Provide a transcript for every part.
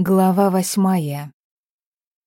Глава восьмая.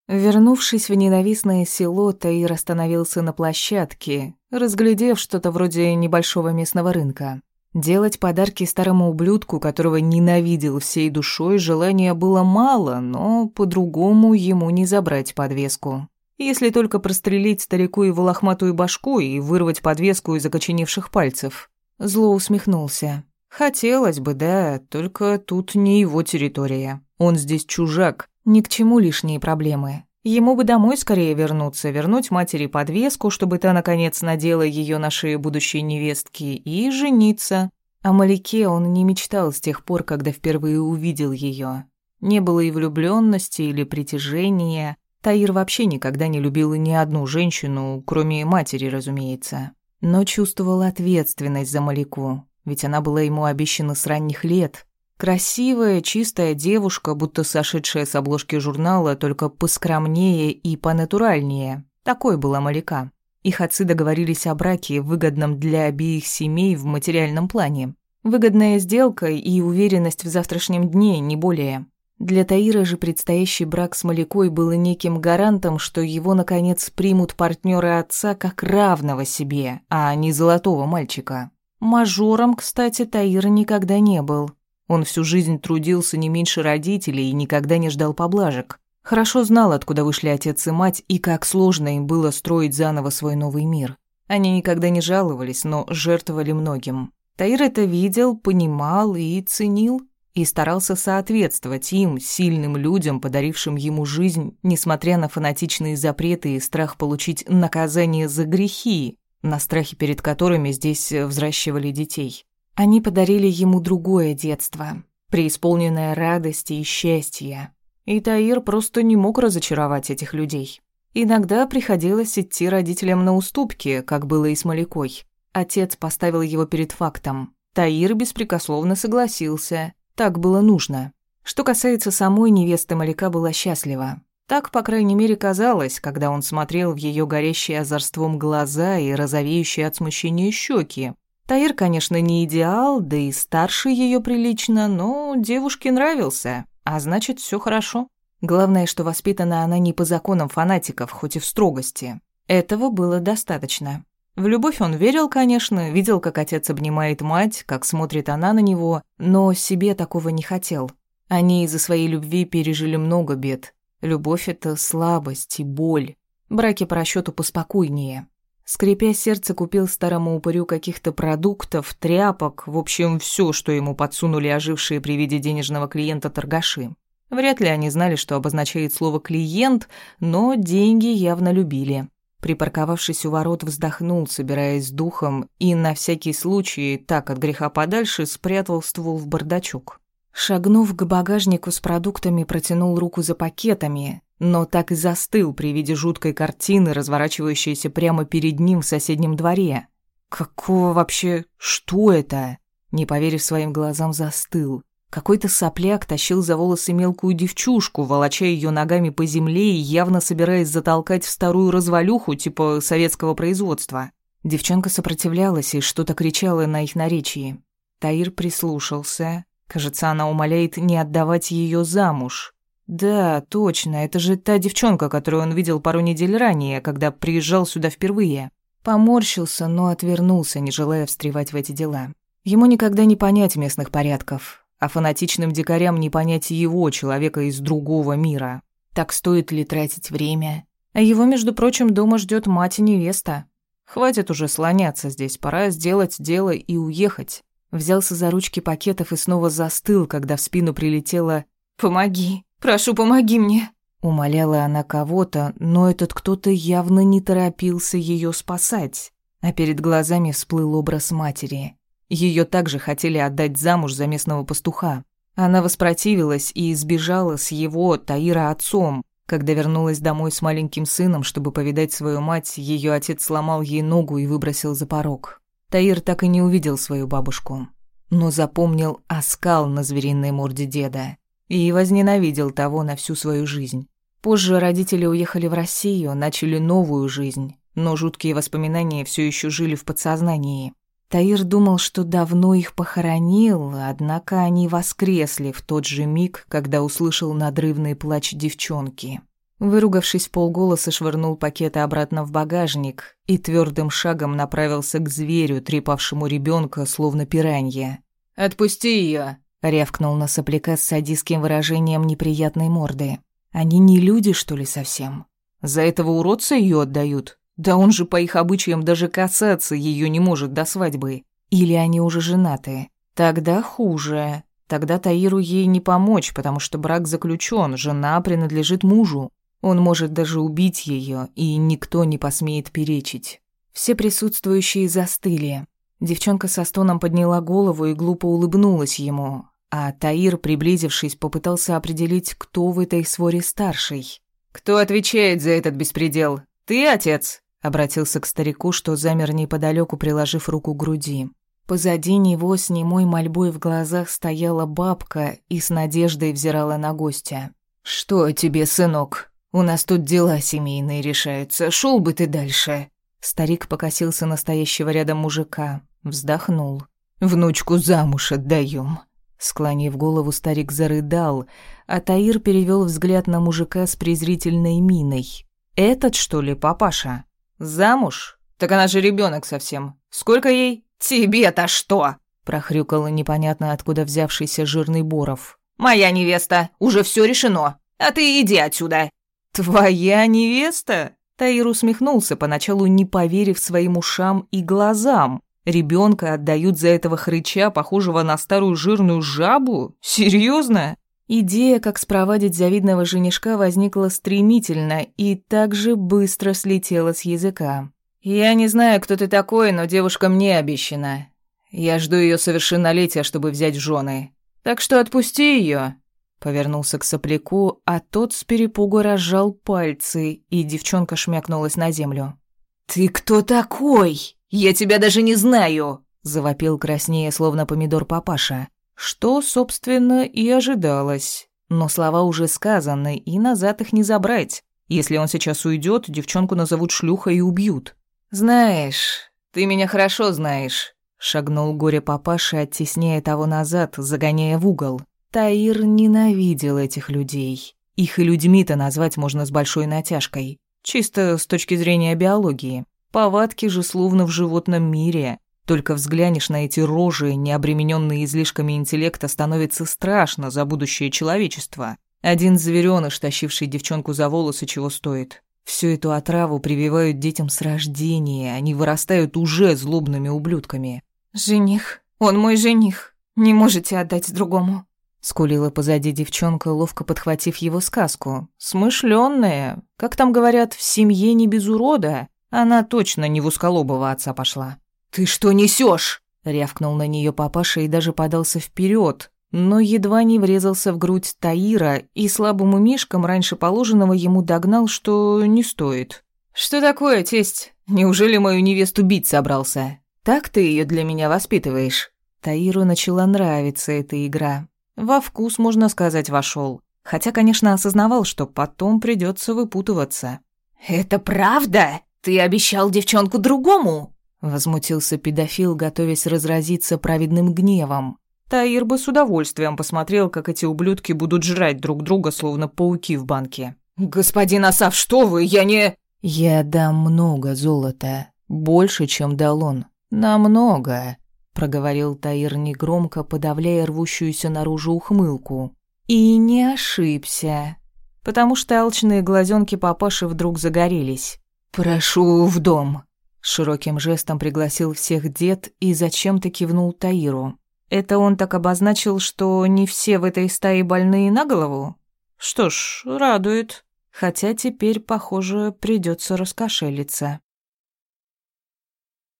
Вернувшись в ненавистное село, Таир остановился на площадке, разглядев что-то вроде небольшого местного рынка. Делать подарки старому ублюдку, которого ненавидел всей душой, желания было мало, но по-другому ему не забрать подвеску. Если только прострелить старику его лохматую башку и вырвать подвеску из окоченевших пальцев. Зло усмехнулся. Хотелось бы, да, только тут не его территория. Он здесь чужак, ни к чему лишние проблемы. Ему бы домой скорее вернуться, вернуть матери подвеску, чтобы та, наконец, надела ее на шею будущей невестки, и жениться. О Маляке он не мечтал с тех пор, когда впервые увидел ее. Не было и влюбленности или притяжения. Таир вообще никогда не любил ни одну женщину, кроме матери, разумеется. Но чувствовал ответственность за Маляку, ведь она была ему обещана с ранних лет. Красивая, чистая девушка, будто сошедшая с обложки журнала, только поскромнее и понатуральнее. Такой была Малика. Их отцы договорились о браке, выгодном для обеих семей в материальном плане. Выгодная сделка и уверенность в завтрашнем дне, не более. Для Таира же предстоящий брак с Маликой был неким гарантом, что его, наконец, примут партнеры отца как равного себе, а не золотого мальчика. Мажором, кстати, Таир никогда не был. Он всю жизнь трудился не меньше родителей и никогда не ждал поблажек. Хорошо знал, откуда вышли отец и мать, и как сложно им было строить заново свой новый мир. Они никогда не жаловались, но жертвовали многим. Таир это видел, понимал и ценил, и старался соответствовать им, сильным людям, подарившим ему жизнь, несмотря на фанатичные запреты и страх получить наказание за грехи, на страхе перед которыми здесь взращивали детей. Они подарили ему другое детство, преисполненное радости и счастья. И Таир просто не мог разочаровать этих людей. Иногда приходилось идти родителям на уступки, как было и с Малякой. Отец поставил его перед фактом. Таир беспрекословно согласился. Так было нужно. Что касается самой невесты, Маляка была счастлива. Так, по крайней мере, казалось, когда он смотрел в ее горящие озорством глаза и розовеющие от смущения щеки, Таир, конечно, не идеал, да и старше ее прилично, но девушке нравился, а значит, все хорошо. Главное, что воспитана она не по законам фанатиков, хоть и в строгости. Этого было достаточно. В любовь он верил, конечно, видел, как отец обнимает мать, как смотрит она на него, но себе такого не хотел. Они из-за своей любви пережили много бед. Любовь — это слабость и боль. Браки по расчету поспокойнее. Скрипя сердце, купил старому упырю каких-то продуктов, тряпок, в общем, все, что ему подсунули ожившие при виде денежного клиента торгаши. Вряд ли они знали, что обозначает слово «клиент», но деньги явно любили. Припарковавшись у ворот, вздохнул, собираясь с духом, и на всякий случай, так от греха подальше, спрятал ствол в бардачок. Шагнув к багажнику с продуктами, протянул руку за пакетами, но так и застыл при виде жуткой картины, разворачивающейся прямо перед ним в соседнем дворе. Какого вообще... Что это? Не поверив своим глазам, застыл. Какой-то сопляк тащил за волосы мелкую девчушку, волоча ее ногами по земле и явно собираясь затолкать в старую развалюху типа советского производства. Девчонка сопротивлялась и что-то кричала на их наречии. Таир прислушался. Кажется, она умоляет не отдавать ее замуж. Да, точно, это же та девчонка, которую он видел пару недель ранее, когда приезжал сюда впервые. Поморщился, но отвернулся, не желая встревать в эти дела. Ему никогда не понять местных порядков, а фанатичным дикарям не понять его, человека из другого мира. Так стоит ли тратить время? А его, между прочим, дома ждет мать и невеста. Хватит уже слоняться здесь, пора сделать дело и уехать. Взялся за ручки пакетов и снова застыл, когда в спину прилетело «Помоги». Прошу, помоги мне!» Умоляла она кого-то, но этот кто-то явно не торопился ее спасать. А перед глазами всплыл образ матери. Ее также хотели отдать замуж за местного пастуха. Она воспротивилась и избежала с его, Таира, отцом. Когда вернулась домой с маленьким сыном, чтобы повидать свою мать, ее отец сломал ей ногу и выбросил за порог. Таир так и не увидел свою бабушку, но запомнил оскал на звериной морде деда и возненавидел того на всю свою жизнь. Позже родители уехали в Россию, начали новую жизнь, но жуткие воспоминания все еще жили в подсознании. Таир думал, что давно их похоронил, однако они воскресли в тот же миг, когда услышал надрывный плач девчонки. Выругавшись в полголоса, швырнул пакеты обратно в багажник и твердым шагом направился к зверю, трепавшему ребенка, словно пиранья. «Отпусти ее, рявкнул на сопляка с садистским выражением неприятной морды. «Они не люди, что ли, совсем? За этого уродца ее отдают? Да он же по их обычаям даже касаться ее не может до свадьбы. Или они уже женаты? Тогда хуже. Тогда Таиру ей не помочь, потому что брак заключен, жена принадлежит мужу. Он может даже убить ее, и никто не посмеет перечить. Все присутствующие застыли. Девчонка со стоном подняла голову и глупо улыбнулась ему, а Таир, приблизившись, попытался определить, кто в этой своре старший. «Кто отвечает за этот беспредел? Ты, отец?» Обратился к старику, что замер неподалеку, приложив руку к груди. Позади него с немой мольбой в глазах стояла бабка и с надеждой взирала на гостя. «Что тебе, сынок? У нас тут дела семейные решаются. Шел бы ты дальше». Старик покосился настоящего рядом мужика, вздохнул. «Внучку замуж отдаем. Склонив голову, старик зарыдал, а Таир перевел взгляд на мужика с презрительной миной. «Этот, что ли, папаша?» «Замуж? Так она же ребенок совсем. Сколько ей?» «Тебе-то что?» — прохрюкал непонятно откуда взявшийся жирный Боров. «Моя невеста. Уже все решено. А ты иди отсюда». «Твоя невеста?» Таир усмехнулся, поначалу не поверив своим ушам и глазам. Ребенка отдают за этого хрыча, похожего на старую жирную жабу? Серьезно? Идея, как спровадить завидного женишка, возникла стремительно и также быстро слетела с языка. «Я не знаю, кто ты такой, но девушка мне обещана. Я жду ее совершеннолетия, чтобы взять жены. Так что отпусти ее. Повернулся к сопляку, а тот с перепугу разжал пальцы, и девчонка шмякнулась на землю. «Ты кто такой? Я тебя даже не знаю!» Завопил краснее, словно помидор папаша. Что, собственно, и ожидалось. Но слова уже сказаны, и назад их не забрать. Если он сейчас уйдет, девчонку назовут шлюхой и убьют. «Знаешь, ты меня хорошо знаешь», — шагнул горе-папаша, оттесняя того назад, загоняя в угол. Таир ненавидел этих людей. Их и людьми-то назвать можно с большой натяжкой. Чисто с точки зрения биологии. Повадки же словно в животном мире. Только взглянешь на эти рожи, не обремененные излишками интеллекта, становится страшно за будущее человечества. Один зверёныш, тащивший девчонку за волосы, чего стоит. Всю эту отраву прививают детям с рождения, они вырастают уже злобными ублюдками. «Жених, он мой жених, не можете отдать другому», Скулила позади девчонка, ловко подхватив его сказку. Смышленная, как там говорят, в семье не без урода. Она точно не в узколобого отца пошла. «Ты что несешь? рявкнул на нее папаша и даже подался вперед, но едва не врезался в грудь Таира и слабому мишкам раньше положенного ему догнал, что не стоит. «Что такое, тесть? Неужели мою невесту бить собрался? Так ты ее для меня воспитываешь?» Таиру начала нравиться эта игра. Во вкус, можно сказать, вошел. Хотя, конечно, осознавал, что потом придется выпутываться. «Это правда? Ты обещал девчонку другому?» Возмутился педофил, готовясь разразиться праведным гневом. Таир бы с удовольствием посмотрел, как эти ублюдки будут жрать друг друга, словно пауки в банке. «Господин Асав, что вы? Я не...» «Я дам много золота. Больше, чем дал он. Намного», — проговорил Таир негромко, подавляя рвущуюся наружу ухмылку. И не ошибся, потому что алчные глазенки папаши вдруг загорелись. «Прошу в дом», Широким жестом пригласил всех дед и зачем-то кивнул Таиру. Это он так обозначил, что не все в этой стае больные на голову? Что ж, радует. Хотя теперь, похоже, придется раскошелиться.